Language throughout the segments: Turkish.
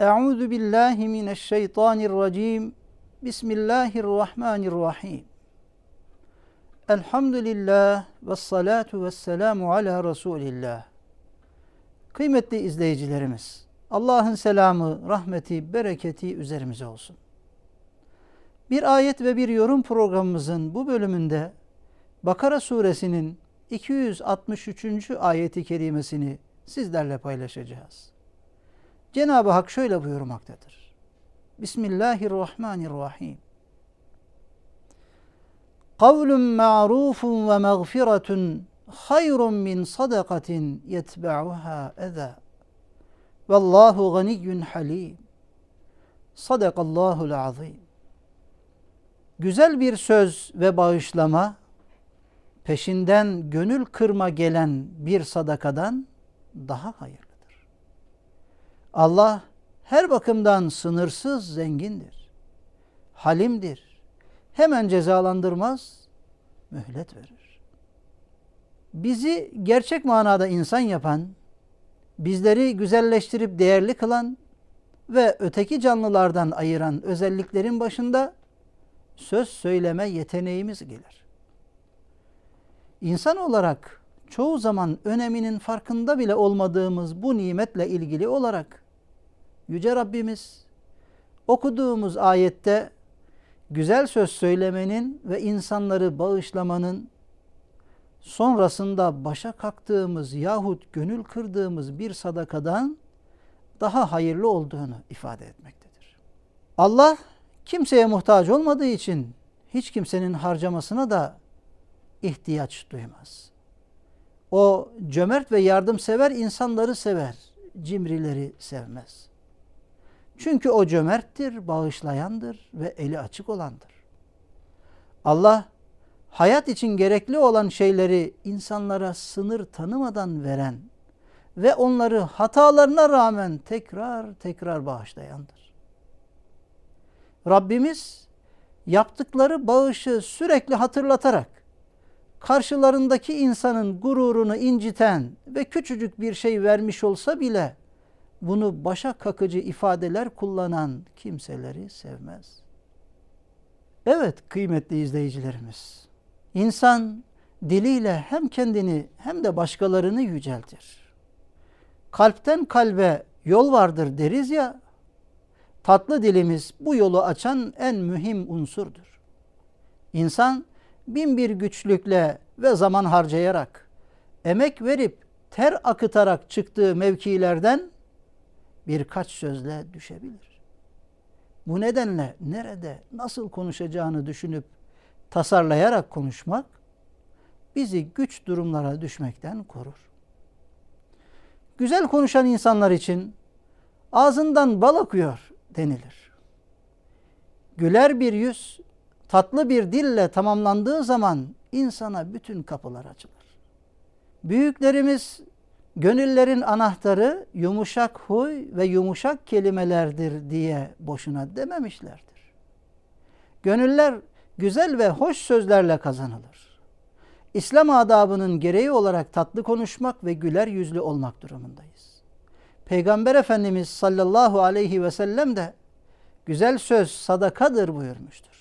Euzu billahi mineşşeytanirracim. Bismillahirrahmanirrahim. Elhamdülillah ve salatu ve selamu ala Resulillah. Kıymetli izleyicilerimiz, Allah'ın selamı, rahmeti, bereketi üzerimize olsun. Bir ayet ve bir yorum programımızın bu bölümünde Bakara suresinin 263. ayeti kerimesini sizlerle paylaşacağız. Cenab-ı Hak şöyle buyurmaktadır. Bismillahirrahmanirrahim. Kavlun ma'rufun ve mağfiretun hayrun min sadakatin yetba'uha eza. Vallahu ganiyyun halim. Sadakallahul azim. Güzel bir söz ve bağışlama peşinden gönül kırma gelen bir sadakadan daha hayırlıdır. Allah her bakımdan sınırsız zengindir. Halimdir. Hemen cezalandırmaz, mühlet verir. Bizi gerçek manada insan yapan, bizleri güzelleştirip değerli kılan ve öteki canlılardan ayıran özelliklerin başında söz söyleme yeteneğimiz gelir. İnsan olarak çoğu zaman öneminin farkında bile olmadığımız bu nimetle ilgili olarak Yüce Rabbimiz okuduğumuz ayette güzel söz söylemenin ve insanları bağışlamanın sonrasında başa kalktığımız yahut gönül kırdığımız bir sadakadan daha hayırlı olduğunu ifade etmektedir. Allah kimseye muhtaç olmadığı için hiç kimsenin harcamasına da ihtiyaç duymaz. O cömert ve yardımsever insanları sever, cimrileri sevmez. Çünkü o cömerttir, bağışlayandır ve eli açık olandır. Allah hayat için gerekli olan şeyleri insanlara sınır tanımadan veren ve onları hatalarına rağmen tekrar tekrar bağışlayandır. Rabbimiz yaptıkları bağışı sürekli hatırlatarak karşılarındaki insanın gururunu inciten ve küçücük bir şey vermiş olsa bile bunu başa kakıcı ifadeler kullanan kimseleri sevmez. Evet kıymetli izleyicilerimiz. İnsan diliyle hem kendini hem de başkalarını yüceltir. Kalpten kalbe yol vardır deriz ya, tatlı dilimiz bu yolu açan en mühim unsurdur. İnsan bin bir güçlükle ve zaman harcayarak, emek verip ter akıtarak çıktığı mevkilerden birkaç sözle düşebilir. Bu nedenle nerede, nasıl konuşacağını düşünüp tasarlayarak konuşmak bizi güç durumlara düşmekten korur. Güzel konuşan insanlar için ağzından bal akıyor denilir. Güler bir yüz, tatlı bir dille tamamlandığı zaman insana bütün kapılar açılır. Büyüklerimiz Gönüllerin anahtarı yumuşak huy ve yumuşak kelimelerdir diye boşuna dememişlerdir. Gönüller güzel ve hoş sözlerle kazanılır. İslam adabının gereği olarak tatlı konuşmak ve güler yüzlü olmak durumundayız. Peygamber Efendimiz sallallahu aleyhi ve sellem de güzel söz sadakadır buyurmuştur.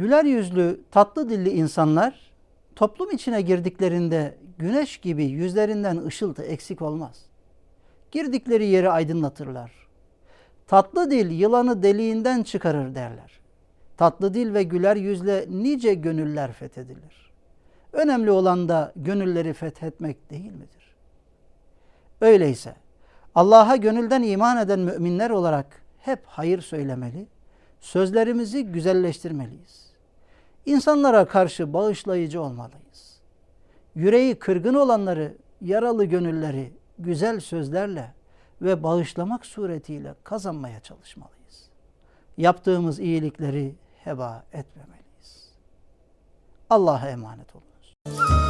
Güler yüzlü, tatlı dilli insanlar toplum içine girdiklerinde güneş gibi yüzlerinden ışıltı eksik olmaz. Girdikleri yeri aydınlatırlar. Tatlı dil yılanı deliğinden çıkarır derler. Tatlı dil ve güler yüzle nice gönüller fethedilir. Önemli olan da gönülleri fethetmek değil midir? Öyleyse Allah'a gönülden iman eden müminler olarak hep hayır söylemeli, sözlerimizi güzelleştirmeliyiz. İnsanlara karşı bağışlayıcı olmalıyız yüreği kırgın olanları, yaralı gönülleri güzel sözlerle ve bağışlamak suretiyle kazanmaya çalışmalıyız. Yaptığımız iyilikleri heba etmemeliyiz. Allah'a emanet olunuz.